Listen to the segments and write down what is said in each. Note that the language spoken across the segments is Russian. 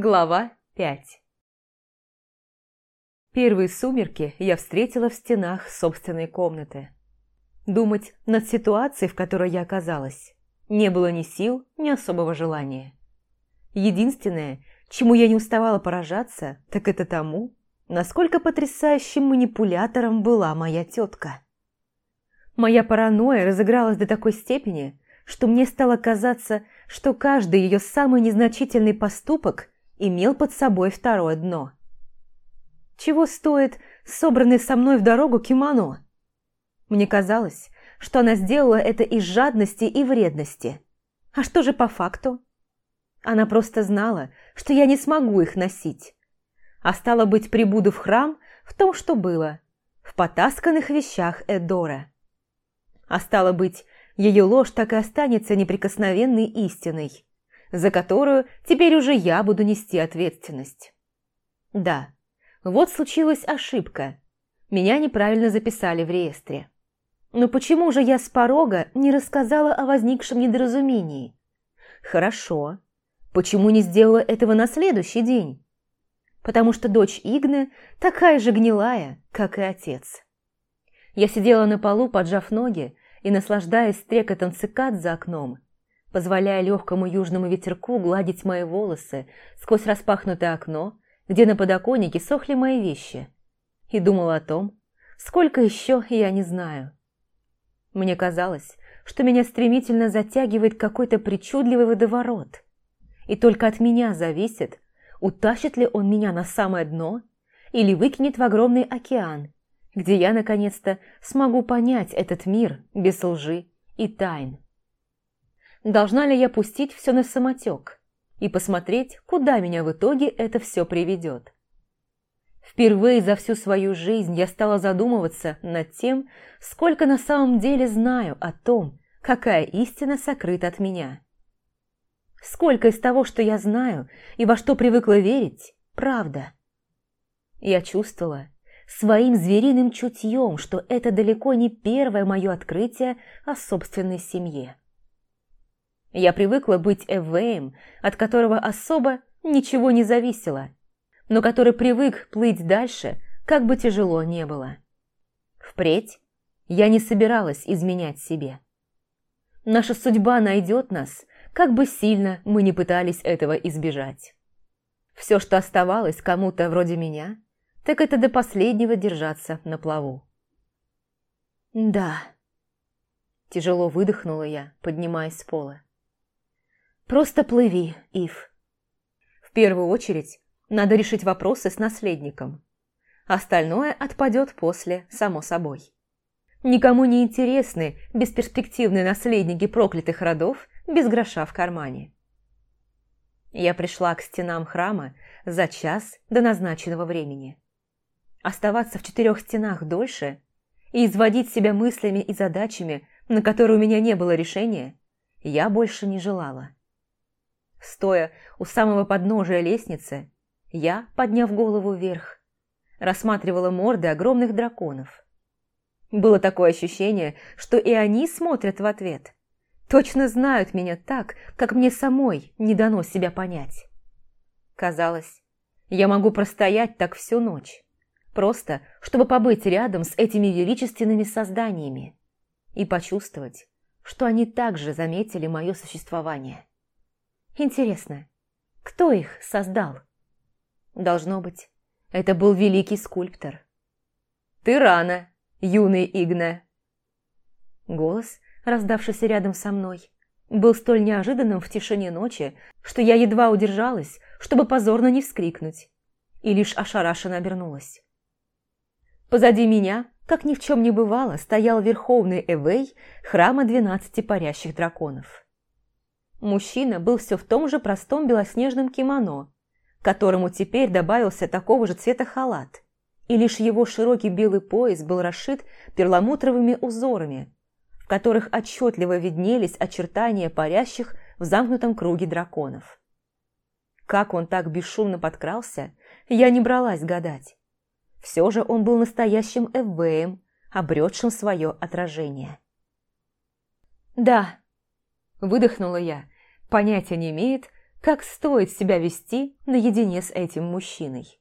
Глава 5 Первые сумерки я встретила в стенах собственной комнаты. Думать над ситуацией, в которой я оказалась, не было ни сил, ни особого желания. Единственное, чему я не уставала поражаться, так это тому, насколько потрясающим манипулятором была моя тетка. Моя паранойя разыгралась до такой степени, что мне стало казаться, что каждый ее самый незначительный поступок – имел под собой второе дно. Чего стоит собранный со мной в дорогу кимоно? Мне казалось, что она сделала это из жадности и вредности. А что же по факту? Она просто знала, что я не смогу их носить. А стало быть, прибуду в храм в том, что было, в потасканных вещах Эдора. А стало быть, ее ложь так и останется неприкосновенной истиной за которую теперь уже я буду нести ответственность. Да, вот случилась ошибка. Меня неправильно записали в реестре. Но почему же я с порога не рассказала о возникшем недоразумении? Хорошо. Почему не сделала этого на следующий день? Потому что дочь Игны такая же гнилая, как и отец. Я сидела на полу, поджав ноги, и, наслаждаясь стрекотом цикад за окном, позволяя легкому южному ветерку гладить мои волосы сквозь распахнутое окно, где на подоконнике сохли мои вещи, и думала о том, сколько еще я не знаю. Мне казалось, что меня стремительно затягивает какой-то причудливый водоворот, и только от меня зависит, утащит ли он меня на самое дно или выкинет в огромный океан, где я наконец-то смогу понять этот мир без лжи и тайн должна ли я пустить все на самотек и посмотреть, куда меня в итоге это все приведет. Впервые за всю свою жизнь я стала задумываться над тем, сколько на самом деле знаю о том, какая истина сокрыта от меня. Сколько из того, что я знаю и во что привыкла верить, правда. Я чувствовала своим звериным чутьем, что это далеко не первое мое открытие о собственной семье. Я привыкла быть Эвеем, от которого особо ничего не зависело, но который привык плыть дальше, как бы тяжело не было. Впредь я не собиралась изменять себе. Наша судьба найдет нас, как бы сильно мы не пытались этого избежать. Все, что оставалось кому-то вроде меня, так это до последнего держаться на плаву. «Да», – тяжело выдохнула я, поднимаясь с пола. Просто плыви, Ив. В первую очередь надо решить вопросы с наследником. Остальное отпадет после, само собой. Никому не интересны бесперспективные наследники проклятых родов без гроша в кармане. Я пришла к стенам храма за час до назначенного времени. Оставаться в четырех стенах дольше и изводить себя мыслями и задачами, на которые у меня не было решения, я больше не желала. Стоя у самого подножия лестницы, я, подняв голову вверх, рассматривала морды огромных драконов. Было такое ощущение, что и они смотрят в ответ. Точно знают меня так, как мне самой не дано себя понять. Казалось, я могу простоять так всю ночь, просто чтобы побыть рядом с этими величественными созданиями и почувствовать, что они также заметили мое существование. Интересно, кто их создал? Должно быть, это был великий скульптор. «Ты рано, юный Игна!» Голос, раздавшийся рядом со мной, был столь неожиданным в тишине ночи, что я едва удержалась, чтобы позорно не вскрикнуть, и лишь ошарашенно обернулась. Позади меня, как ни в чем не бывало, стоял верховный Эвей храма двенадцати парящих драконов. Мужчина был все в том же простом белоснежном кимоно, которому теперь добавился такого же цвета халат, и лишь его широкий белый пояс был расшит перламутровыми узорами, в которых отчетливо виднелись очертания парящих в замкнутом круге драконов. Как он так бесшумно подкрался, я не бралась гадать. Все же он был настоящим Эвеем, обретшим свое отражение. «Да», Выдохнула я, понятия не имеет, как стоит себя вести наедине с этим мужчиной.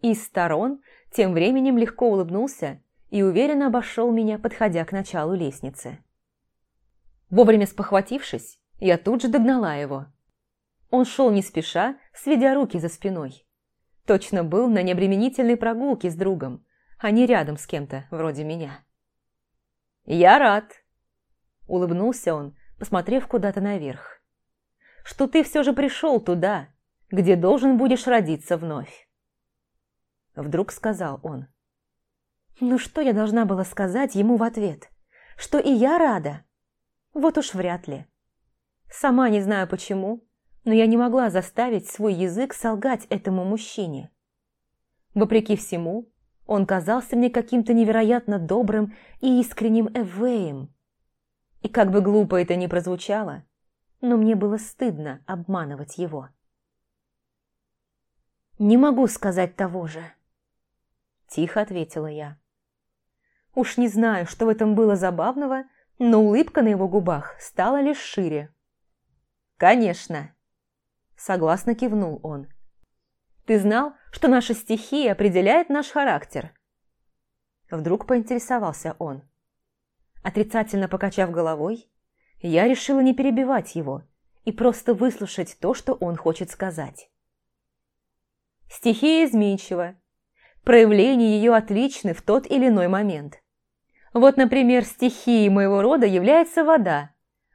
Из сторон тем временем легко улыбнулся и уверенно обошел меня, подходя к началу лестницы. Вовремя спохватившись, я тут же догнала его. Он шел не спеша, сведя руки за спиной. Точно был на необременительной прогулке с другом, а не рядом с кем-то вроде меня. «Я рад!» – улыбнулся он, посмотрев куда-то наверх. «Что ты все же пришел туда, где должен будешь родиться вновь!» Вдруг сказал он. «Ну что я должна была сказать ему в ответ? Что и я рада?» Вот уж вряд ли. Сама не знаю почему, но я не могла заставить свой язык солгать этому мужчине. Вопреки всему, он казался мне каким-то невероятно добрым и искренним Эвеем. И как бы глупо это ни прозвучало, но мне было стыдно обманывать его. «Не могу сказать того же», – тихо ответила я. Уж не знаю, что в этом было забавного, но улыбка на его губах стала лишь шире. «Конечно!» – согласно кивнул он. «Ты знал, что наша стихия определяет наш характер?» Вдруг поинтересовался он. Отрицательно покачав головой, я решила не перебивать его и просто выслушать то, что он хочет сказать. Стихия изменчива. Проявления ее отличны в тот или иной момент. Вот, например, стихией моего рода является вода,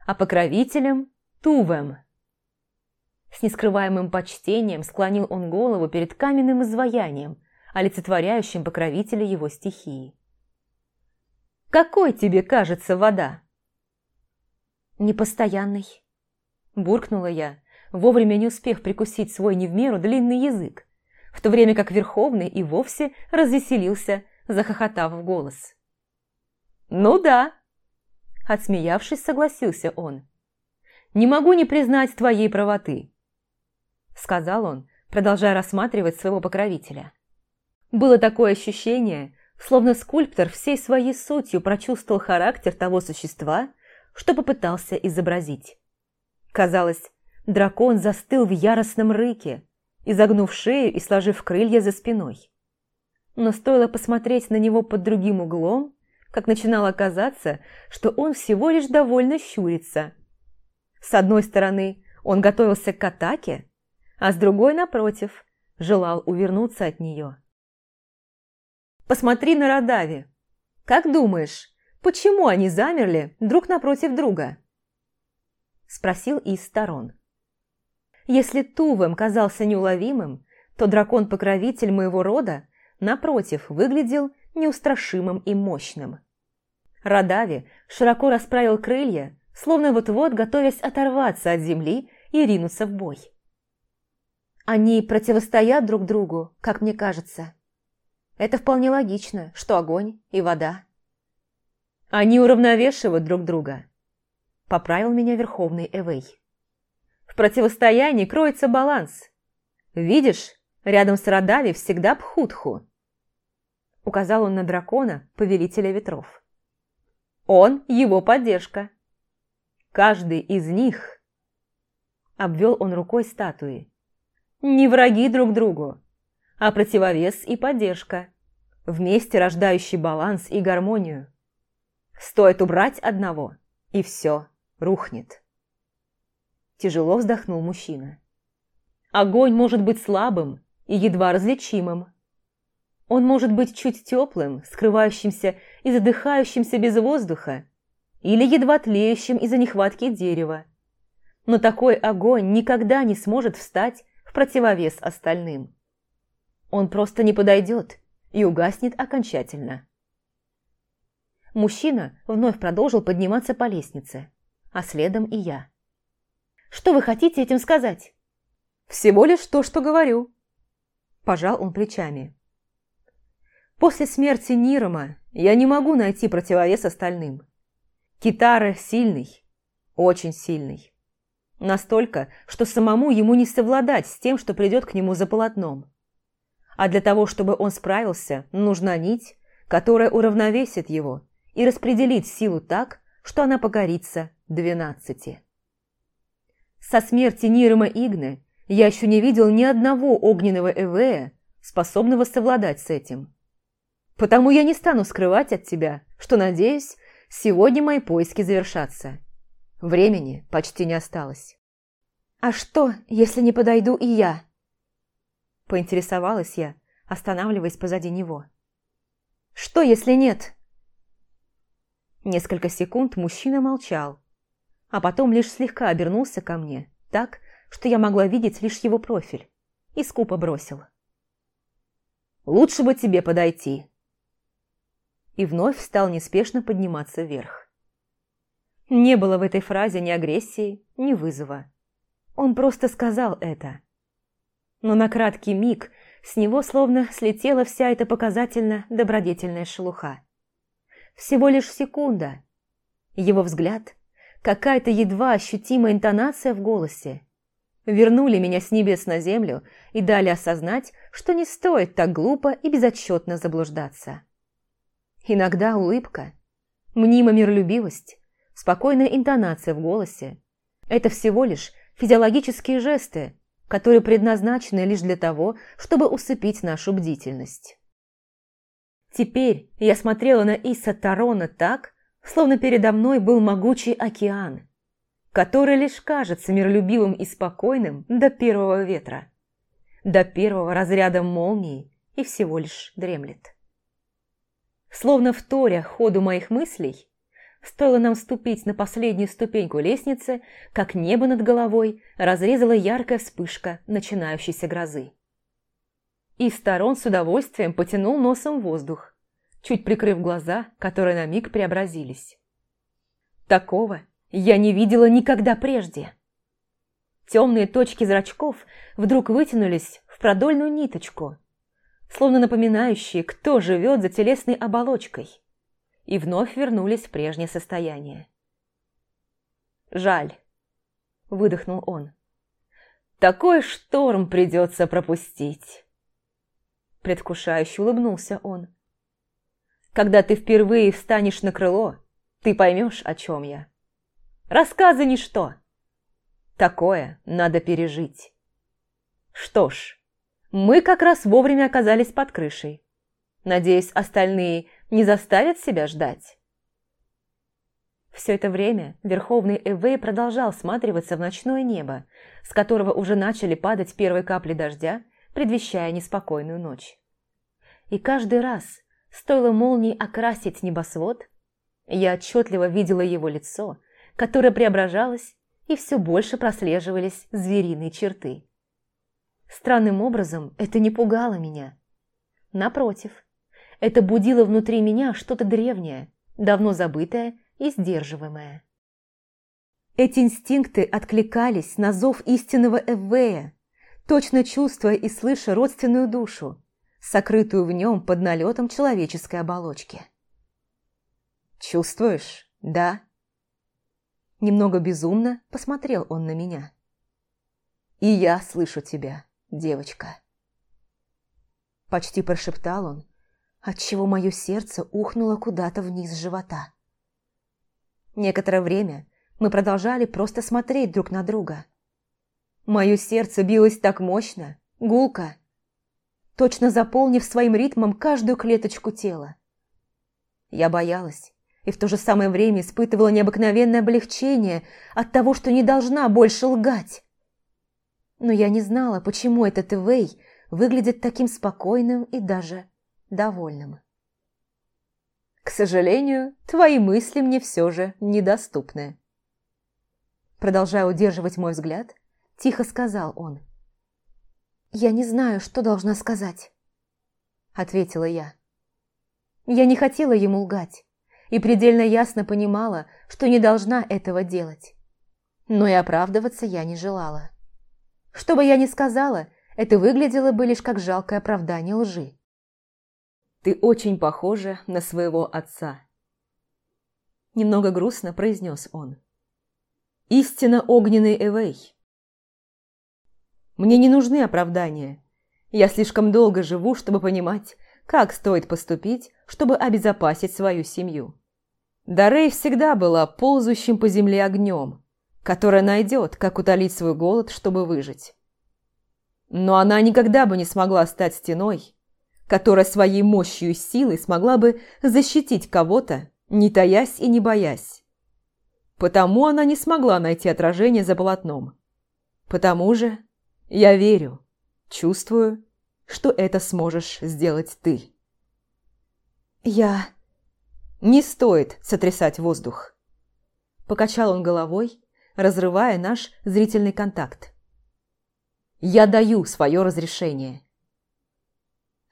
а покровителем – Тувем. С нескрываемым почтением склонил он голову перед каменным изваянием, олицетворяющим покровителя его стихии. «Какой тебе кажется вода?» «Непостоянный», – буркнула я, вовремя не успев прикусить свой не в меру длинный язык, в то время как Верховный и вовсе развеселился, захохотав в голос. «Ну да», – отсмеявшись, согласился он. «Не могу не признать твоей правоты», – сказал он, продолжая рассматривать своего покровителя. Было такое ощущение, словно скульптор всей своей сутью прочувствовал характер того существа, что попытался изобразить. Казалось, дракон застыл в яростном рыке, изогнув шею и сложив крылья за спиной. Но стоило посмотреть на него под другим углом, как начинало казаться, что он всего лишь довольно щурится. С одной стороны, он готовился к атаке, а с другой, напротив, желал увернуться от нее. «Посмотри на Радави. Как думаешь, почему они замерли друг напротив друга?» Спросил из сторон. Если Тувем казался неуловимым, то дракон-покровитель моего рода, напротив, выглядел неустрашимым и мощным. Радави широко расправил крылья, словно вот-вот готовясь оторваться от земли и ринуться в бой. Они противостоят друг другу, как мне кажется. Это вполне логично, что огонь и вода. Они уравновешивают друг друга. Поправил меня Верховный Эвей. В противостоянии кроется баланс. Видишь, рядом с Радави всегда Пхутху. Указал он на дракона, повелителя ветров. Он – его поддержка. Каждый из них, обвел он рукой статуи, не враги друг другу, а противовес и поддержка, вместе рождающий баланс и гармонию. Стоит убрать одного, и все рухнет. Тяжело вздохнул мужчина. Огонь может быть слабым и едва различимым, он может быть чуть теплым, скрывающимся и задыхающимся без воздуха, или едва тлеющим из-за нехватки дерева. Но такой огонь никогда не сможет встать в противовес остальным. Он просто не подойдет и угаснет окончательно. Мужчина вновь продолжил подниматься по лестнице, а следом и я. «Что вы хотите этим сказать?» «Всего лишь то, что говорю», – пожал он плечами. После смерти Нирома я не могу найти противовес остальным. Китара сильный, очень сильный. Настолько, что самому ему не совладать с тем, что придет к нему за полотном. А для того, чтобы он справился, нужна нить, которая уравновесит его и распределит силу так, что она покорится двенадцати. Со смерти Нирома Игны я еще не видел ни одного огненного Эвея, способного совладать с этим. Потому я не стану скрывать от тебя, что, надеюсь, сегодня мои поиски завершатся. Времени почти не осталось. «А что, если не подойду и я?» Поинтересовалась я, останавливаясь позади него. «Что, если нет?» Несколько секунд мужчина молчал, а потом лишь слегка обернулся ко мне, так, что я могла видеть лишь его профиль, и скупо бросил. «Лучше бы тебе подойти!» И вновь стал неспешно подниматься вверх. Не было в этой фразе ни агрессии, ни вызова. Он просто сказал это. Но на краткий миг с него словно слетела вся эта показательно добродетельная шелуха. Всего лишь секунда. Его взгляд, какая-то едва ощутимая интонация в голосе вернули меня с небес на землю и дали осознать, что не стоит так глупо и безотчетно заблуждаться. Иногда улыбка, мнимая миролюбивость, спокойная интонация в голосе – это всего лишь физиологические жесты, которые предназначены лишь для того, чтобы усыпить нашу бдительность. Теперь я смотрела на Иса Тарона так, словно передо мной был могучий океан, который лишь кажется миролюбивым и спокойным до первого ветра, до первого разряда молнии и всего лишь дремлет. Словно в торе ходу моих мыслей, стоило нам ступить на последнюю ступеньку лестницы, как небо над головой разрезала яркая вспышка начинающейся грозы и сторон с удовольствием потянул носом воздух, чуть прикрыв глаза, которые на миг преобразились. Такого я не видела никогда прежде. Темные точки зрачков вдруг вытянулись в продольную ниточку, словно напоминающие, кто живет за телесной оболочкой, и вновь вернулись в прежнее состояние. «Жаль», — выдохнул он. «Такой шторм придется пропустить». Предвкушающе улыбнулся он. «Когда ты впервые встанешь на крыло, ты поймешь, о чем я. Рассказы ничто. Такое надо пережить. Что ж, мы как раз вовремя оказались под крышей. Надеюсь, остальные не заставят себя ждать». Все это время Верховный Эвей продолжал всматриваться в ночное небо, с которого уже начали падать первые капли дождя, предвещая неспокойную ночь. И каждый раз, стоило молнии окрасить небосвод, я отчетливо видела его лицо, которое преображалось, и все больше прослеживались звериные черты. Странным образом это не пугало меня. Напротив, это будило внутри меня что-то древнее, давно забытое и сдерживаемое. Эти инстинкты откликались на зов истинного Эввея, точно чувствуя и слыша родственную душу, сокрытую в нем под налетом человеческой оболочки. «Чувствуешь, да?» Немного безумно посмотрел он на меня. «И я слышу тебя, девочка». Почти прошептал он, отчего мое сердце ухнуло куда-то вниз живота. Некоторое время мы продолжали просто смотреть друг на друга – Мое сердце билось так мощно, гулко, точно заполнив своим ритмом каждую клеточку тела. Я боялась и в то же самое время испытывала необыкновенное облегчение от того, что не должна больше лгать. Но я не знала, почему этот Ивей выглядит таким спокойным и даже довольным. «К сожалению, твои мысли мне все же недоступны». Продолжая удерживать мой взгляд, – тихо сказал он. «Я не знаю, что должна сказать», – ответила я. Я не хотела ему лгать и предельно ясно понимала, что не должна этого делать. Но и оправдываться я не желала. Что бы я ни сказала, это выглядело бы лишь как жалкое оправдание лжи. «Ты очень похожа на своего отца», – немного грустно произнес он. «Истинно огненный Эвей. Мне не нужны оправдания. Я слишком долго живу, чтобы понимать, как стоит поступить, чтобы обезопасить свою семью. Дарей всегда была ползущим по земле огнем, которая найдет, как утолить свой голод, чтобы выжить. Но она никогда бы не смогла стать стеной, которая своей мощью и силой смогла бы защитить кого-то, не таясь и не боясь. Потому она не смогла найти отражение за полотном. Потому же я верю, чувствую, что это сможешь сделать ты. Я... Не стоит сотрясать воздух. Покачал он головой, разрывая наш зрительный контакт. Я даю свое разрешение.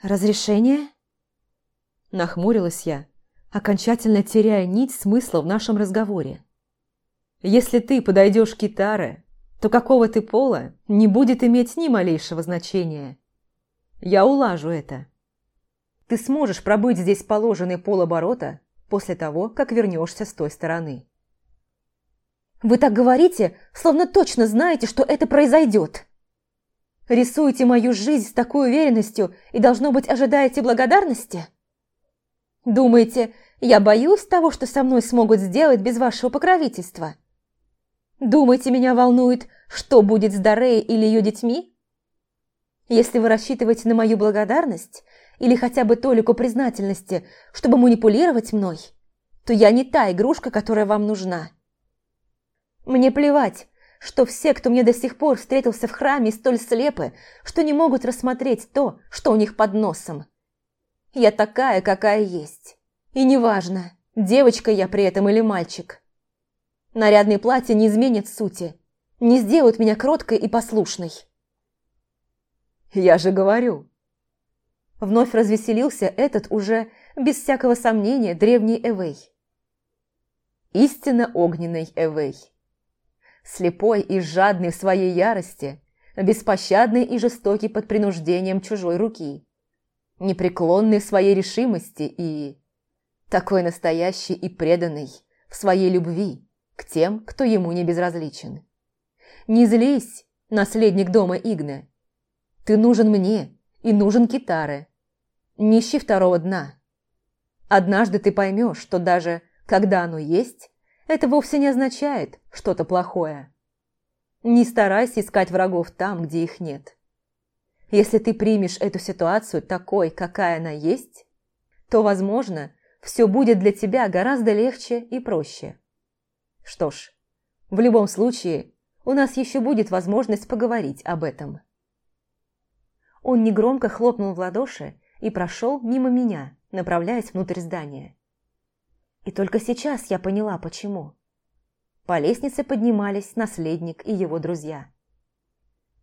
«Разрешение?» Нахмурилась я, окончательно теряя нить смысла в нашем разговоре. «Если ты подойдешь к гитаре, то какого ты пола не будет иметь ни малейшего значения. Я улажу это. Ты сможешь пробыть здесь положенный полоборота после того, как вернешься с той стороны». «Вы так говорите, словно точно знаете, что это произойдет!» Рисуете мою жизнь с такой уверенностью и, должно быть, ожидаете благодарности? Думаете, я боюсь того, что со мной смогут сделать без вашего покровительства? Думаете, меня волнует, что будет с Дарей или ее детьми? Если вы рассчитываете на мою благодарность или хотя бы толику признательности, чтобы манипулировать мной, то я не та игрушка, которая вам нужна. Мне плевать, что все, кто мне до сих пор встретился в храме, столь слепы, что не могут рассмотреть то, что у них под носом. Я такая, какая есть. И неважно, девочка я при этом или мальчик. Нарядные платья не изменят сути, не сделают меня кроткой и послушной. Я же говорю. Вновь развеселился этот уже, без всякого сомнения, древний Эвей. Истинно огненный Эвей слепой и жадный в своей ярости, беспощадный и жестокий под принуждением чужой руки, непреклонный в своей решимости и... такой настоящий и преданный в своей любви к тем, кто ему не безразличен. Не злись, наследник дома Игна. Ты нужен мне и нужен Китаре. Не второго дна. Однажды ты поймешь, что даже когда оно есть, это вовсе не означает что-то плохое. Не старайся искать врагов там, где их нет. Если ты примешь эту ситуацию такой, какая она есть, то, возможно, все будет для тебя гораздо легче и проще. Что ж, в любом случае, у нас еще будет возможность поговорить об этом. Он негромко хлопнул в ладоши и прошел мимо меня, направляясь внутрь здания. И только сейчас я поняла, почему. По лестнице поднимались наследник и его друзья.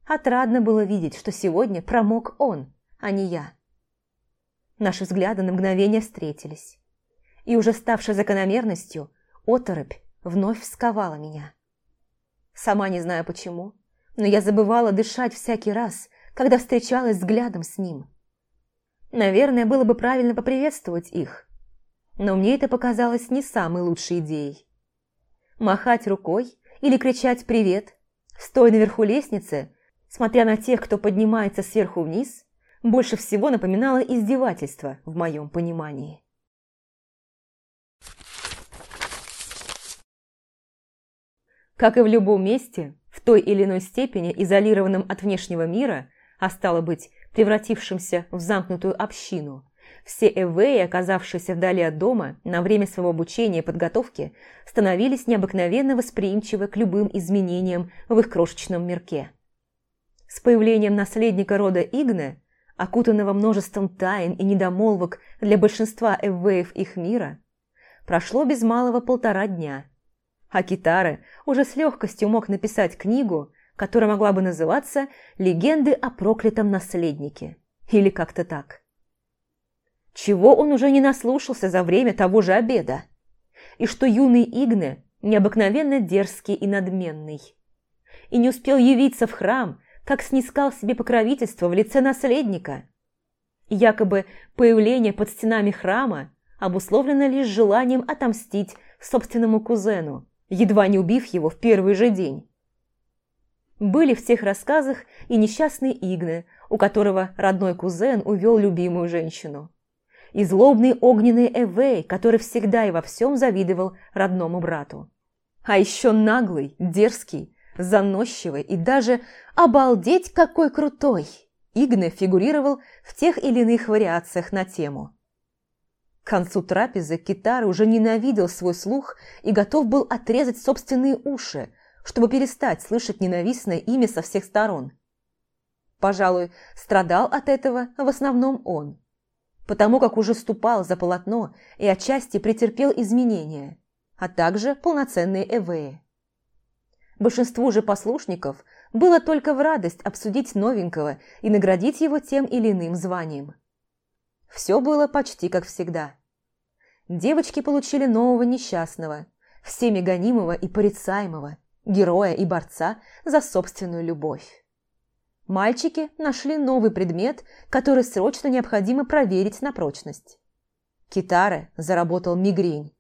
Отрадно было видеть, что сегодня промок он, а не я. Наши взгляды на мгновение встретились. И уже ставшая закономерностью, оторопь вновь сковала меня. Сама не знаю почему, но я забывала дышать всякий раз, когда встречалась взглядом с ним. Наверное, было бы правильно поприветствовать их – но мне это показалось не самой лучшей идеей. Махать рукой или кричать «привет», стоя наверху лестницы, смотря на тех, кто поднимается сверху вниз, больше всего напоминало издевательство в моем понимании. Как и в любом месте, в той или иной степени изолированном от внешнего мира, а стало быть, превратившимся в замкнутую общину – все эвеи, оказавшиеся вдали от дома на время своего обучения и подготовки, становились необыкновенно восприимчивы к любым изменениям в их крошечном мирке. С появлением наследника рода Игне, окутанного множеством тайн и недомолвок для большинства эвеев их мира, прошло без малого полтора дня. А Китары уже с легкостью мог написать книгу, которая могла бы называться «Легенды о проклятом наследнике» или как-то так. Чего он уже не наслушался за время того же обеда? И что юный Игне необыкновенно дерзкий и надменный. И не успел явиться в храм, как снискал себе покровительство в лице наследника. И якобы появление под стенами храма обусловлено лишь желанием отомстить собственному кузену, едва не убив его в первый же день. Были в тех рассказах и несчастный Игне, у которого родной кузен увел любимую женщину и злобный огненный Эвей, который всегда и во всем завидовал родному брату. А еще наглый, дерзкий, заносчивый и даже обалдеть какой крутой Игне фигурировал в тех или иных вариациях на тему. К концу трапезы Китар уже ненавидел свой слух и готов был отрезать собственные уши, чтобы перестать слышать ненавистное имя со всех сторон. Пожалуй, страдал от этого в основном он, потому как уже ступал за полотно и отчасти претерпел изменения, а также полноценные эвеи. Большинству же послушников было только в радость обсудить новенького и наградить его тем или иным званием. Все было почти как всегда. Девочки получили нового несчастного, всеми гонимого и порицаемого, героя и борца за собственную любовь. Мальчики нашли новый предмет, который срочно необходимо проверить на прочность. Китара заработал мигрень.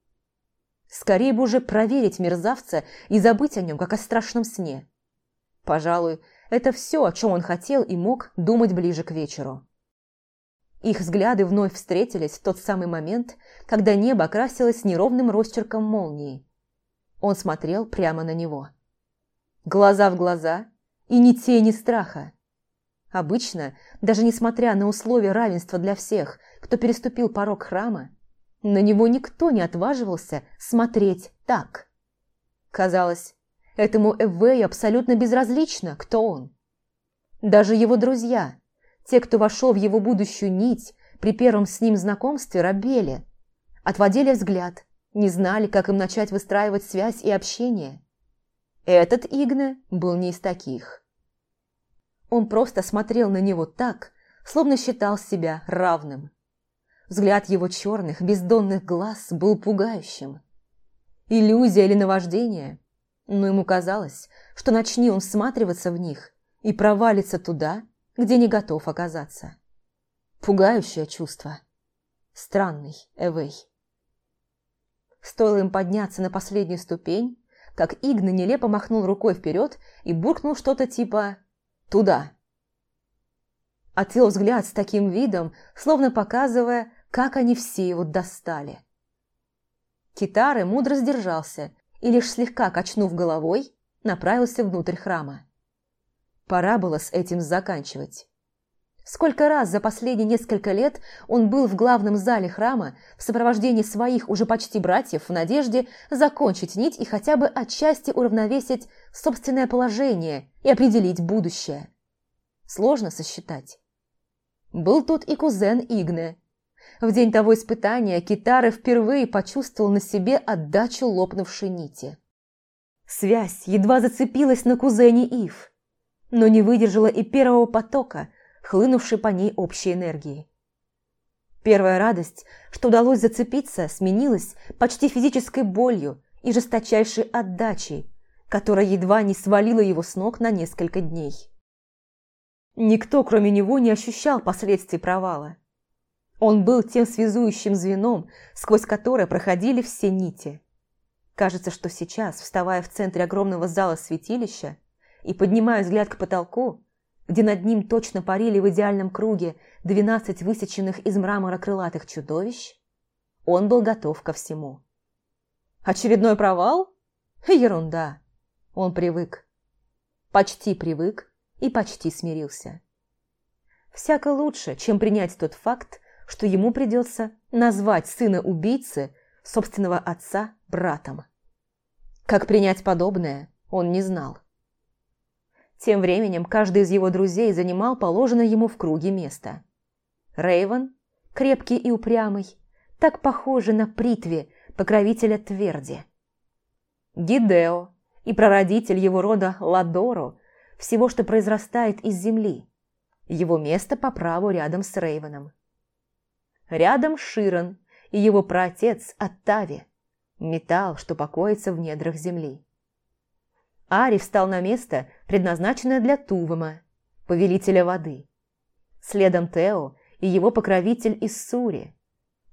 Скорее бы уже проверить мерзавца и забыть о нем, как о страшном сне. Пожалуй, это все, о чем он хотел и мог думать ближе к вечеру. Их взгляды вновь встретились в тот самый момент, когда небо окрасилось неровным росчерком молнии. Он смотрел прямо на него. Глаза в глаза и ни тени страха. Обычно, даже несмотря на условия равенства для всех, кто переступил порог храма, на него никто не отваживался смотреть так. Казалось, этому Эвею абсолютно безразлично, кто он. Даже его друзья, те, кто вошел в его будущую нить при первом с ним знакомстве, робели, отводили взгляд, не знали, как им начать выстраивать связь и общение. Этот Игна был не из таких. Он просто смотрел на него так, словно считал себя равным. Взгляд его черных, бездонных глаз был пугающим. Иллюзия или наваждение, но ему казалось, что начни он всматриваться в них и провалится туда, где не готов оказаться. Пугающее чувство. Странный Эвей. Стоило им подняться на последнюю ступень, как Игна нелепо махнул рукой вперед и буркнул что-то типа «туда». Отвел взгляд с таким видом, словно показывая, как они все его достали. Китары мудро сдержался и, лишь слегка качнув головой, направился внутрь храма. Пора было с этим заканчивать. Сколько раз за последние несколько лет он был в главном зале храма в сопровождении своих уже почти братьев в надежде закончить нить и хотя бы отчасти уравновесить собственное положение и определить будущее. Сложно сосчитать. Был тут и кузен Игне, в день того испытания Китара впервые почувствовал на себе отдачу лопнувшей нити. Связь едва зацепилась на кузене Ив, но не выдержала и первого потока, хлынувшей по ней общей энергии. Первая радость, что удалось зацепиться, сменилась почти физической болью и жесточайшей отдачей, которая едва не свалила его с ног на несколько дней. Никто, кроме него, не ощущал последствий провала. Он был тем связующим звеном, сквозь которое проходили все нити. Кажется, что сейчас, вставая в центре огромного зала святилища и поднимая взгляд к потолку, где над ним точно парили в идеальном круге двенадцать высеченных из мрамора крылатых чудовищ, он был готов ко всему. Очередной провал? Ерунда. Он привык. Почти привык и почти смирился. Всяко лучше, чем принять тот факт, что ему придется назвать сына убийцы собственного отца братом. Как принять подобное, он не знал. Тем временем каждый из его друзей занимал положенное ему в круге место. Рейвен, крепкий и упрямый, так похожий на Притви, покровителя Тверди. Гидео и прародитель его рода Ладоро, всего, что произрастает из земли. Его место по праву рядом с Рейвеном. Рядом Широн и его праотец Оттави, металл, что покоится в недрах земли. Ари встал на место, предназначенное для Тувама, повелителя воды. Следом Тео и его покровитель Иссури,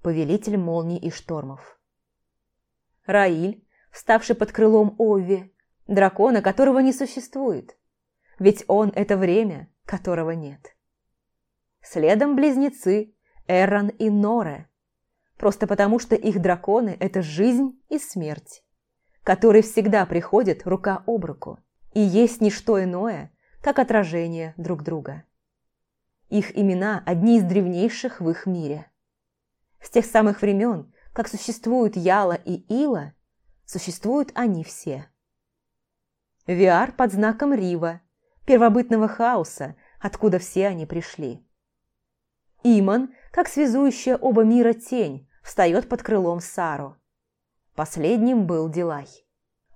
повелитель молний и штормов. Раиль, вставший под крылом Ови, дракона, которого не существует, ведь он – это время, которого нет. Следом близнецы Эрон и Норе. Просто потому, что их драконы – это жизнь и смерть. Которые всегда приходят рука об руку и есть не что иное, как отражение друг друга. Их имена одни из древнейших в их мире. С тех самых времен, как существуют Яла и Ила, существуют они все. Виар под знаком Рива, первобытного хаоса, откуда все они пришли. Иман, как связующая оба мира тень, встает под крылом Сару. Последним был Дилай.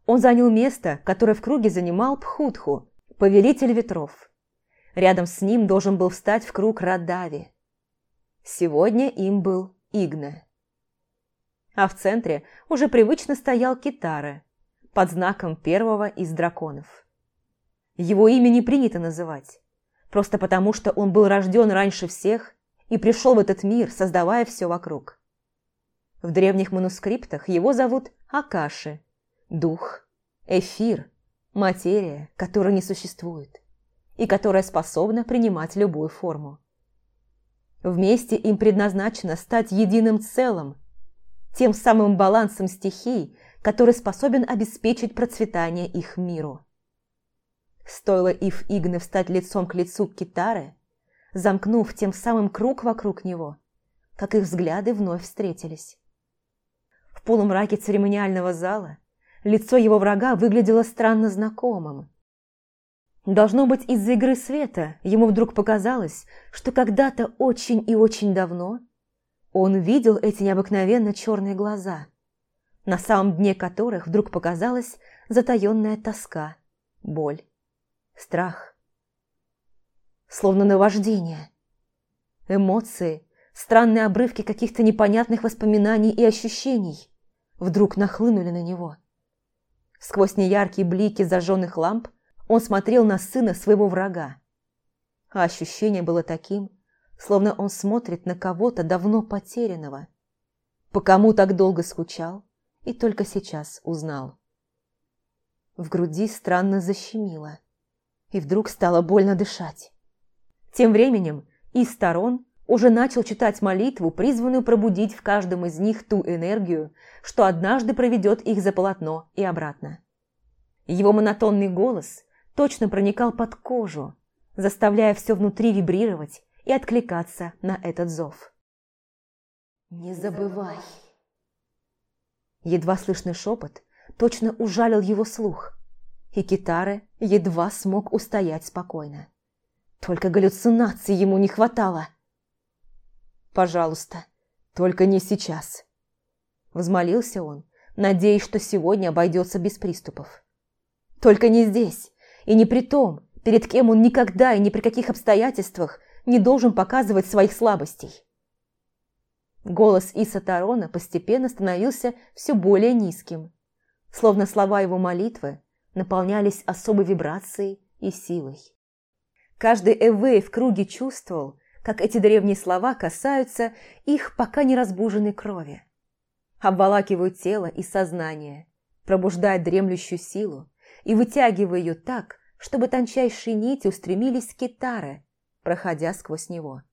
Он занял место, которое в круге занимал Пхутху, повелитель ветров. Рядом с ним должен был встать в круг Радави. Сегодня им был Игна. А в центре уже привычно стоял Китара, под знаком первого из драконов. Его имя не принято называть, просто потому что он был рожден раньше всех и пришел в этот мир, создавая все вокруг. В древних манускриптах его зовут Акаши, дух, эфир, материя, которая не существует и которая способна принимать любую форму. Вместе им предназначено стать единым целым, тем самым балансом стихий, который способен обеспечить процветание их миру. Стоило Ив Игне встать лицом к лицу к Китаре, замкнув тем самым круг вокруг него, как их взгляды вновь встретились. В полумраке церемониального зала лицо его врага выглядело странно знакомым. Должно быть, из-за игры света ему вдруг показалось, что когда-то очень и очень давно он видел эти необыкновенно черные глаза, на самом дне которых вдруг показалась затаенная тоска, боль, страх. Словно наваждение. Эмоции, странные обрывки каких-то непонятных воспоминаний и ощущений вдруг нахлынули на него. Сквозь неяркие блики зажженных ламп он смотрел на сына своего врага. А ощущение было таким, словно он смотрит на кого-то давно потерянного. По кому так долго скучал и только сейчас узнал. В груди странно защемило, и вдруг стало больно дышать. Тем временем из сторон уже начал читать молитву, призванную пробудить в каждом из них ту энергию, что однажды проведет их за полотно и обратно. Его монотонный голос точно проникал под кожу, заставляя все внутри вибрировать и откликаться на этот зов. «Не забывай!» Едва слышный шепот точно ужалил его слух, и Китаре едва смог устоять спокойно. Только галлюцинаций ему не хватало – Пожалуйста, только не сейчас. Взмолился он, надеясь, что сегодня обойдется без приступов. Только не здесь, и не при том, перед кем он никогда и ни при каких обстоятельствах не должен показывать своих слабостей. Голос Иса Тарона постепенно становился все более низким, словно слова его молитвы наполнялись особой вибрацией и силой. Каждый Эвей в круге чувствовал, как эти древние слова касаются их пока не разбуженной крови. Обволакивают тело и сознание, пробуждают дремлющую силу и вытягивая ее так, чтобы тончайшие нити устремились к китаре, проходя сквозь него.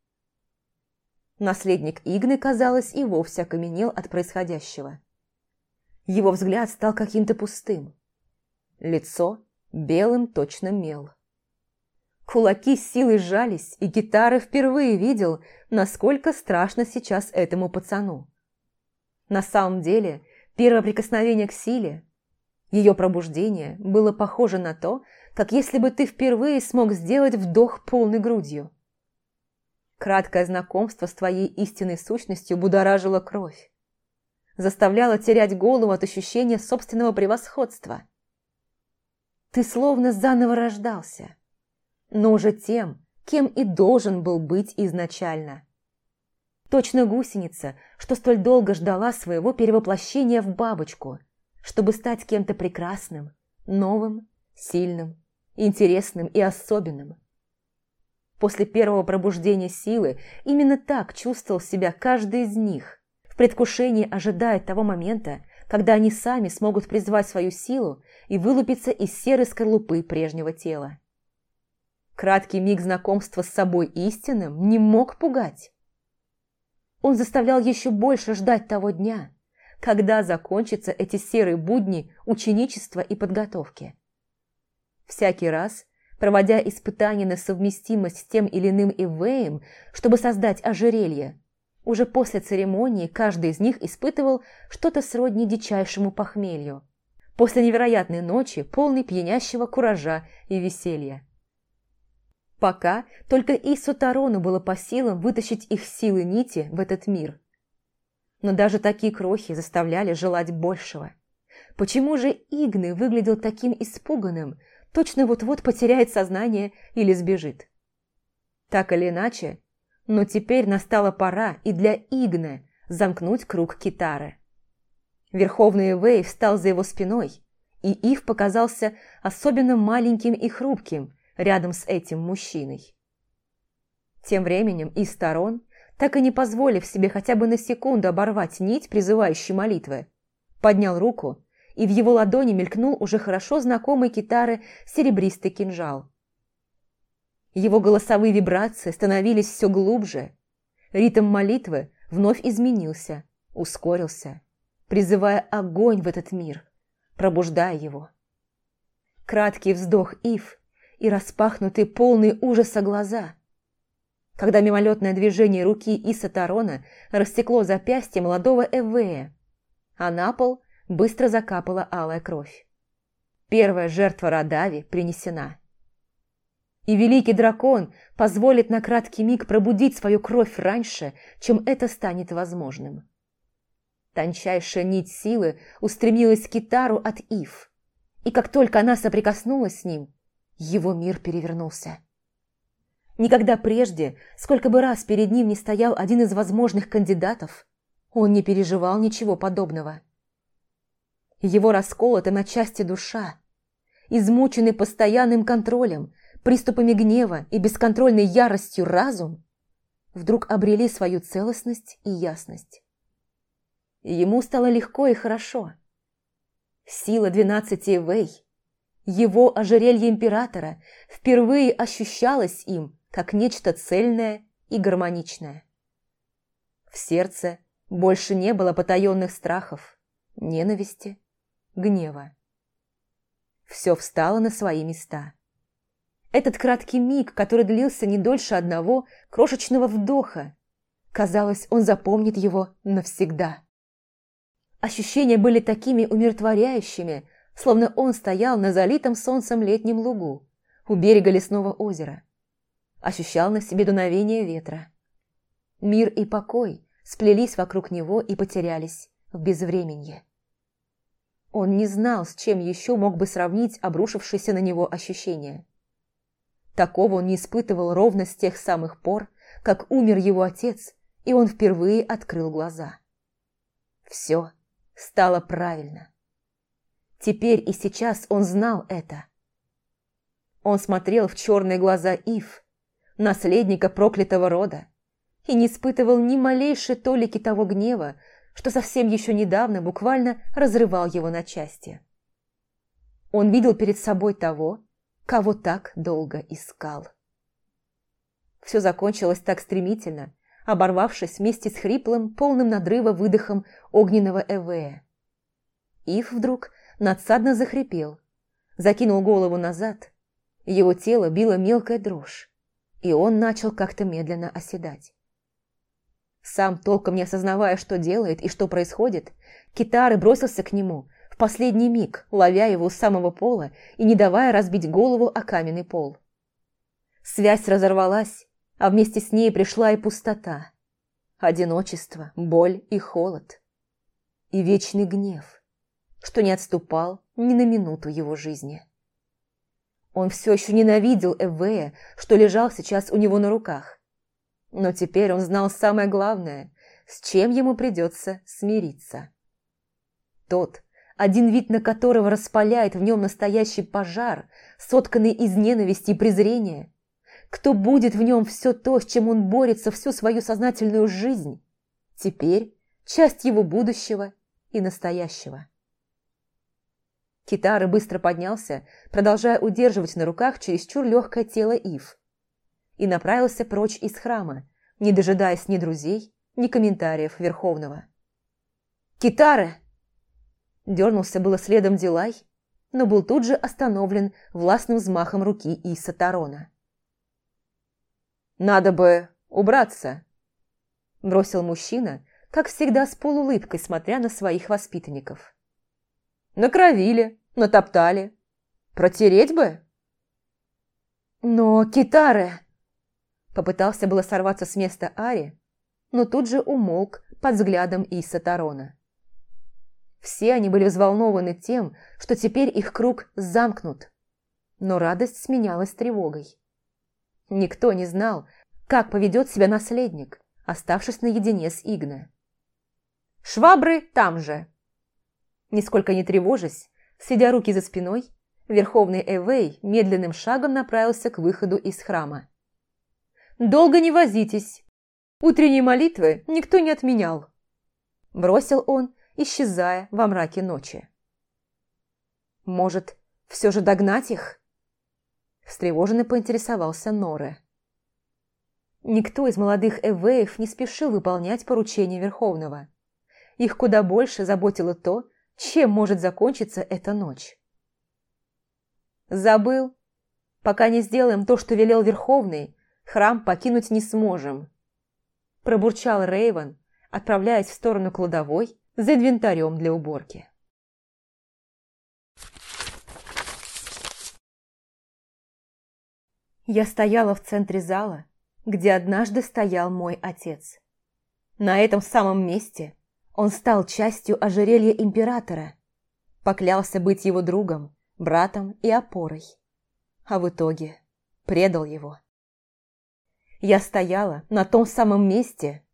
Наследник Игны, казалось, и вовсе окаменел от происходящего. Его взгляд стал каким-то пустым. Лицо белым точно мел. Кулаки силой сжались, и гитары впервые видел, насколько страшно сейчас этому пацану. На самом деле, первое прикосновение к силе, ее пробуждение, было похоже на то, как если бы ты впервые смог сделать вдох полной грудью. Краткое знакомство с твоей истинной сущностью будоражило кровь. Заставляло терять голову от ощущения собственного превосходства. Ты словно заново рождался – но уже тем, кем и должен был быть изначально. Точно гусеница, что столь долго ждала своего перевоплощения в бабочку, чтобы стать кем-то прекрасным, новым, сильным, интересным и особенным. После первого пробуждения силы именно так чувствовал себя каждый из них, в предвкушении ожидая того момента, когда они сами смогут призвать свою силу и вылупиться из серой скорлупы прежнего тела. Краткий миг знакомства с собой истинным не мог пугать. Он заставлял еще больше ждать того дня, когда закончатся эти серые будни ученичества и подготовки. Всякий раз, проводя испытания на совместимость с тем или иным ивеем, чтобы создать ожерелье, уже после церемонии каждый из них испытывал что-то сродни дичайшему похмелью. После невероятной ночи, полной пьянящего куража и веселья. Пока только Ису Тарону было по силам вытащить их силы нити в этот мир. Но даже такие крохи заставляли желать большего. Почему же Игны выглядел таким испуганным, точно вот-вот потеряет сознание или сбежит? Так или иначе, но теперь настала пора и для Игны замкнуть круг Китары. Верховный Вэй встал за его спиной, и Ив показался особенно маленьким и хрупким, рядом с этим мужчиной. Тем временем из сторон, так и не позволив себе хотя бы на секунду оборвать нить призывающей молитвы, поднял руку, и в его ладони мелькнул уже хорошо знакомый китары серебристый кинжал. Его голосовые вибрации становились все глубже. Ритм молитвы вновь изменился, ускорился, призывая огонь в этот мир, пробуждая его. Краткий вздох Ив, и распахнутые полные ужаса глаза. Когда мимолетное движение руки Иса Тарона растекло запястье молодого Эвея, а на пол быстро закапала алая кровь. Первая жертва Радави принесена. И великий дракон позволит на краткий миг пробудить свою кровь раньше, чем это станет возможным. Тончайшая нить силы устремилась к китару от Ив, и как только она соприкоснулась с ним, его мир перевернулся. Никогда прежде, сколько бы раз перед ним не стоял один из возможных кандидатов, он не переживал ничего подобного. Его расколота на части душа, измученный постоянным контролем, приступами гнева и бесконтрольной яростью разум, вдруг обрели свою целостность и ясность. Ему стало легко и хорошо. Сила двенадцати Вэй – его ожерелье императора впервые ощущалось им как нечто цельное и гармоничное. В сердце больше не было потаенных страхов, ненависти, гнева. Все встало на свои места. Этот краткий миг, который длился не дольше одного крошечного вдоха, казалось, он запомнит его навсегда. Ощущения были такими умиротворяющими, словно он стоял на залитом солнцем летнем лугу у берега лесного озера. Ощущал на себе дуновение ветра. Мир и покой сплелись вокруг него и потерялись в безвременье. Он не знал, с чем еще мог бы сравнить обрушившееся на него ощущение. Такого он не испытывал ровно с тех самых пор, как умер его отец, и он впервые открыл глаза. Все стало правильно. Теперь и сейчас он знал это. Он смотрел в черные глаза Ив, наследника проклятого рода, и не испытывал ни малейшей толики того гнева, что совсем еще недавно буквально разрывал его на части. Он видел перед собой того, кого так долго искал. Все закончилось так стремительно, оборвавшись вместе с хриплым, полным надрыва выдохом огненного Эвея. Ив вдруг надсадно захрипел, закинул голову назад, его тело било мелкая дрожь, и он начал как-то медленно оседать. Сам, толком не осознавая, что делает и что происходит, Китары бросился к нему, в последний миг ловя его у самого пола и не давая разбить голову о каменный пол. Связь разорвалась, а вместе с ней пришла и пустота, одиночество, боль и холод, и вечный гнев что не отступал ни на минуту его жизни. Он все еще ненавидел Эвея, что лежал сейчас у него на руках. Но теперь он знал самое главное, с чем ему придется смириться. Тот, один вид на которого распаляет в нем настоящий пожар, сотканный из ненависти и презрения, кто будет в нем все то, с чем он борется всю свою сознательную жизнь, теперь часть его будущего и настоящего. Китары быстро поднялся, продолжая удерживать на руках чересчур легкое тело Ив, и направился прочь из храма, не дожидаясь ни друзей, ни комментариев Верховного. «Китары!» Дернулся было следом Дилай, но был тут же остановлен властным взмахом руки Иса Тарона. «Надо бы убраться!» Бросил мужчина, как всегда с полуулыбкой, смотря на своих воспитанников. «Накровили, натоптали. Протереть бы?» «Но китары!» Попытался было сорваться с места Ари, но тут же умолк под взглядом Иса Тарона. Все они были взволнованы тем, что теперь их круг замкнут, но радость сменялась тревогой. Никто не знал, как поведет себя наследник, оставшись наедине с Игна. «Швабры там же!» Нисколько не тревожась, сидя руки за спиной, Верховный Эвей медленным шагом направился к выходу из храма. «Долго не возитесь. Утренние молитвы никто не отменял», – бросил он, исчезая во мраке ночи. «Может, все же догнать их?» Встревоженно поинтересовался Норе. Никто из молодых эвеев не спешил выполнять поручения Верховного. Их куда больше заботило то, чем может закончиться эта ночь. «Забыл. Пока не сделаем то, что велел Верховный, храм покинуть не сможем», пробурчал Рейвен, отправляясь в сторону кладовой за инвентарем для уборки. Я стояла в центре зала, где однажды стоял мой отец. На этом самом месте он стал частью ожерелья императора, поклялся быть его другом, братом и опорой, а в итоге предал его. Я стояла на том самом месте,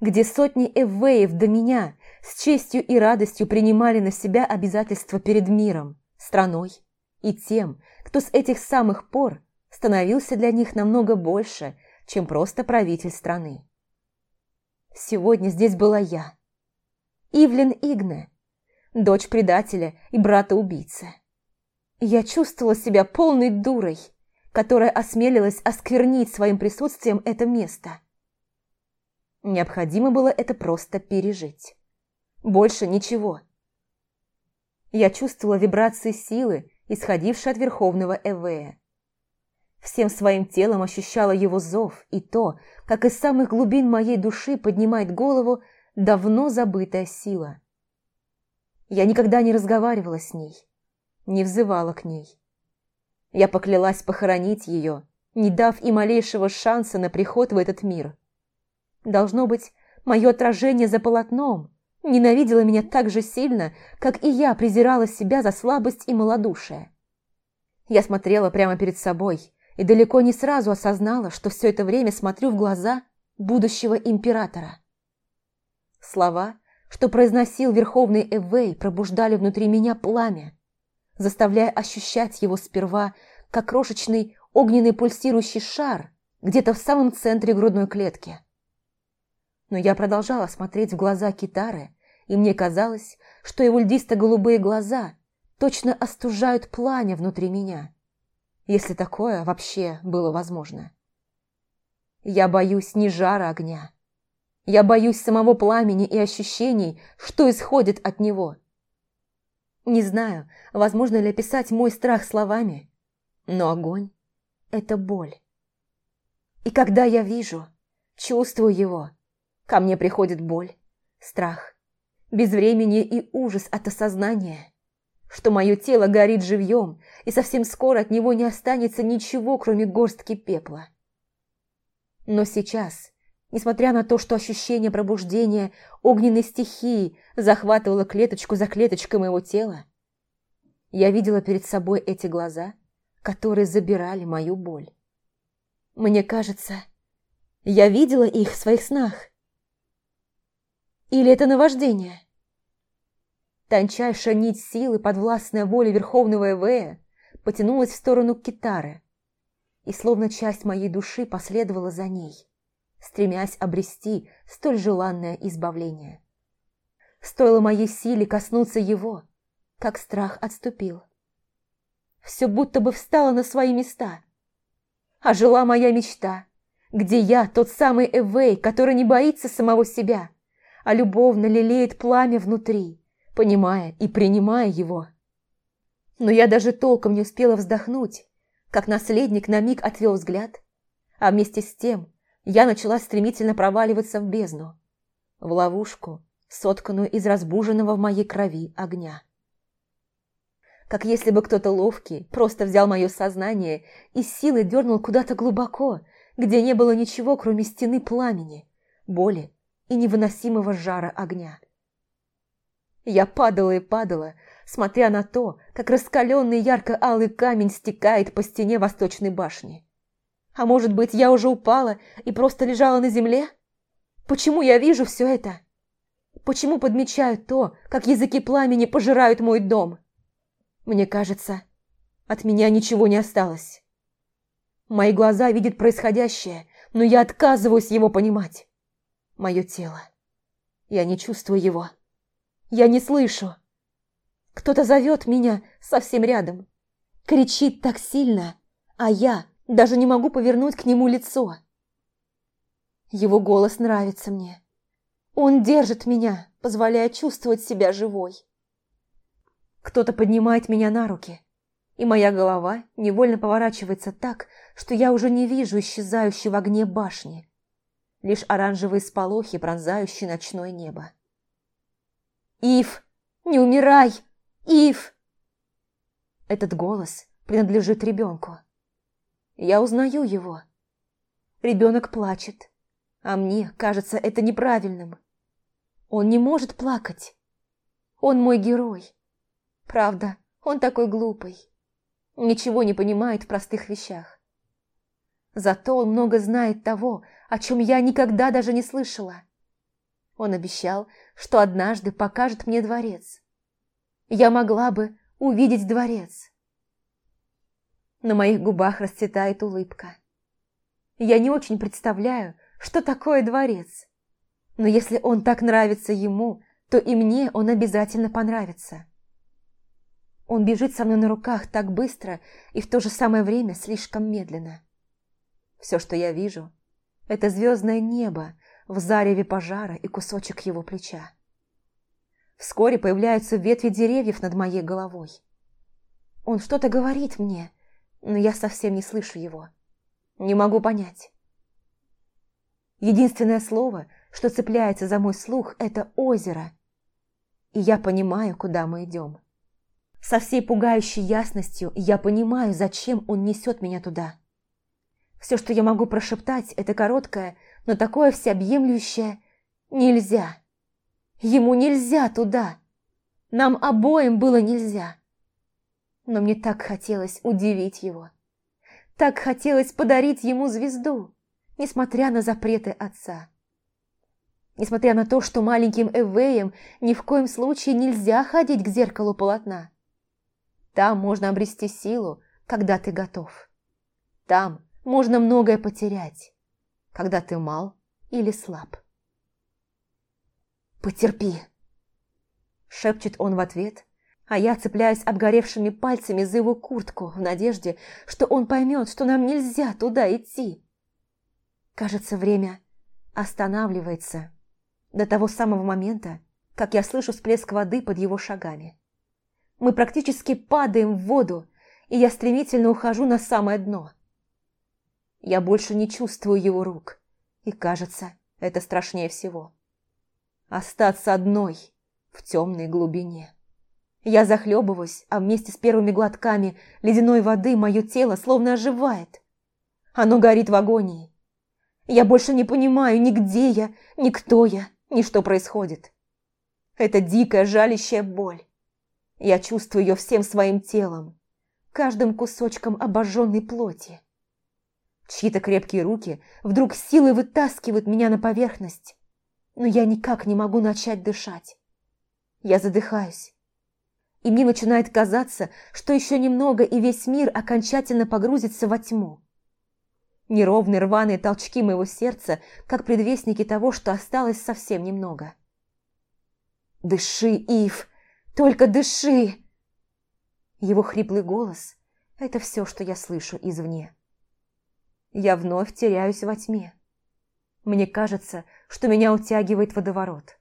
где сотни эвеев до меня с честью и радостью принимали на себя обязательства перед миром, страной и тем, кто с этих самых пор становился для них намного больше, чем просто правитель страны. Сегодня здесь была я, Ивлин Игне, дочь предателя и брата-убийцы. Я чувствовала себя полной дурой, которая осмелилась осквернить своим присутствием это место. Необходимо было это просто пережить. Больше ничего. Я чувствовала вибрации силы, исходившие от Верховного Эвея. Всем своим телом ощущала его зов и то, как из самых глубин моей души поднимает голову давно забытая сила. Я никогда не разговаривала с ней, не взывала к ней. Я поклялась похоронить ее, не дав и малейшего шанса на приход в этот мир. Должно быть, мое отражение за полотном ненавидело меня так же сильно, как и я презирала себя за слабость и малодушие. Я смотрела прямо перед собой и далеко не сразу осознала, что все это время смотрю в глаза будущего императора. Слова, что произносил Верховный Эвей, пробуждали внутри меня пламя, заставляя ощущать его сперва как крошечный огненный пульсирующий шар где-то в самом центре грудной клетки. Но я продолжала смотреть в глаза Китары, и мне казалось, что его льдисто-голубые глаза точно остужают пламя внутри меня, если такое вообще было возможно. Я боюсь не жара огня. Я боюсь самого пламени и ощущений, что исходит от него – не знаю, возможно ли описать мой страх словами, но огонь – это боль. И когда я вижу, чувствую его, ко мне приходит боль, страх, безвремение и ужас от осознания, что мое тело горит живьем, и совсем скоро от него не останется ничего, кроме горстки пепла. Но сейчас, несмотря на то, что ощущение пробуждения огненной стихии захватывало клеточку за клеточкой моего тела, я видела перед собой эти глаза, которые забирали мою боль. Мне кажется, я видела их в своих снах. Или это наваждение? Тончайшая нить силы, подвластная воле Верховного Эвея, потянулась в сторону Китары, и словно часть моей души последовала за ней, стремясь обрести столь желанное избавление. Стоило моей силе коснуться его, как страх отступил. Все будто бы встало на свои места. А жила моя мечта, где я, тот самый Эвей, который не боится самого себя, а любовно лелеет пламя внутри, понимая и принимая его. Но я даже толком не успела вздохнуть, как наследник на миг отвел взгляд, а вместе с тем я начала стремительно проваливаться в бездну, в ловушку, сотканную из разбуженного в моей крови огня. Как если бы кто-то ловкий просто взял мое сознание и силой дернул куда-то глубоко, где не было ничего, кроме стены пламени, боли и невыносимого жара огня. Я падала и падала, смотря на то, как раскаленный ярко-алый камень стекает по стене восточной башни. А может быть, я уже упала и просто лежала на земле? Почему я вижу все это? Почему подмечаю то, как языки пламени пожирают мой дом? Мне кажется, от меня ничего не осталось. Мои глаза видят происходящее, но я отказываюсь его понимать. Мое тело. Я не чувствую его. Я не слышу. Кто-то зовет меня совсем рядом. Кричит так сильно, а я даже не могу повернуть к нему лицо. Его голос нравится мне. Он держит меня, позволяя чувствовать себя живой. Кто-то поднимает меня на руки, и моя голова невольно поворачивается так, что я уже не вижу исчезающей в огне башни, лишь оранжевые сполохи, пронзающие ночное небо. «Ив, не умирай! Ив!» Этот голос принадлежит ребенку. Я узнаю его. Ребенок плачет, а мне кажется это неправильным. Он не может плакать. Он мой герой. Правда, он такой глупый. Ничего не понимает в простых вещах. Зато он много знает того, о чем я никогда даже не слышала. Он обещал, что однажды покажет мне дворец. Я могла бы увидеть дворец. На моих губах расцветает улыбка. Я не очень представляю, что такое дворец. Но если он так нравится ему, то и мне он обязательно понравится. Он бежит со мной на руках так быстро и в то же самое время слишком медленно. Все, что я вижу, это звездное небо в зареве пожара и кусочек его плеча. Вскоре появляются ветви деревьев над моей головой. Он что-то говорит мне, но я совсем не слышу его. Не могу понять. Единственное слово, что цепляется за мой слух, это озеро. И я понимаю, куда мы идем. Со всей пугающей ясностью я понимаю, зачем он несет меня туда. Все, что я могу прошептать, это короткое, но такое всеобъемлющее «нельзя». Ему нельзя туда. Нам обоим было нельзя. Но мне так хотелось удивить его. Так хотелось подарить ему звезду, несмотря на запреты отца. Несмотря на то, что маленьким Эвеем ни в коем случае нельзя ходить к зеркалу полотна. Там можно обрести силу, когда ты готов. Там можно многое потерять, когда ты мал или слаб. «Потерпи!» Шепчет он в ответ, а я цепляюсь обгоревшими пальцами за его куртку в надежде, что он поймет, что нам нельзя туда идти. Кажется, время останавливается до того самого момента, как я слышу всплеск воды под его шагами. Мы практически падаем в воду, и я стремительно ухожу на самое дно. Я больше не чувствую его рук, и кажется, это страшнее всего. Остаться одной в темной глубине. Я захлебываюсь, а вместе с первыми глотками ледяной воды мое тело словно оживает. Оно горит в агонии. Я больше не понимаю ни где я, ни кто я, ни что происходит. Это дикая жалящая боль. Я чувствую ее всем своим телом, каждым кусочком обожженной плоти. Чьи-то крепкие руки вдруг силой вытаскивают меня на поверхность, но я никак не могу начать дышать. Я задыхаюсь. И мне начинает казаться, что еще немного, и весь мир окончательно погрузится во тьму. Неровные рваные толчки моего сердца, как предвестники того, что осталось совсем немного. «Дыши, Ив! Только дыши!» Его хриплый голос – это все, что я слышу извне. Я вновь теряюсь во тьме. Мне кажется, что меня утягивает водоворот.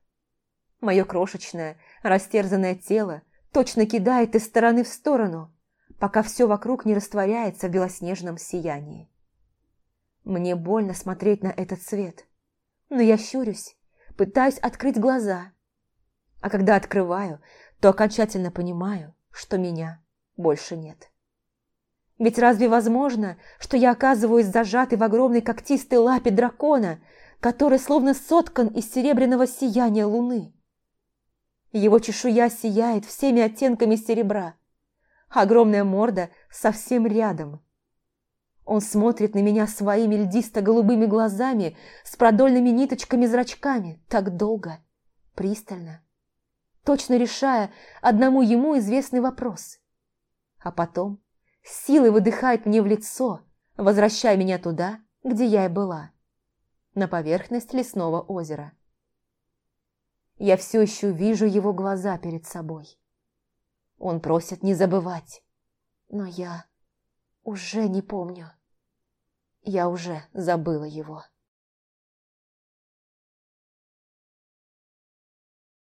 Мое крошечное, растерзанное тело точно кидает из стороны в сторону, пока все вокруг не растворяется в белоснежном сиянии. Мне больно смотреть на этот цвет, но я щурюсь, пытаюсь открыть глаза. А когда открываю, то окончательно понимаю, что меня больше нет. Ведь разве возможно, что я оказываюсь зажатой в огромной когтистой лапе дракона, который словно соткан из серебряного сияния луны? Его чешуя сияет всеми оттенками серебра. Огромная морда совсем рядом. Он смотрит на меня своими льдисто-голубыми глазами с продольными ниточками-зрачками так долго, пристально, точно решая одному ему известный вопрос. А потом силой выдыхает мне в лицо, возвращая меня туда, где я и была, на поверхность лесного озера. Я все еще вижу его глаза перед собой. Он просит не забывать, но я уже не помню. Я уже забыла его.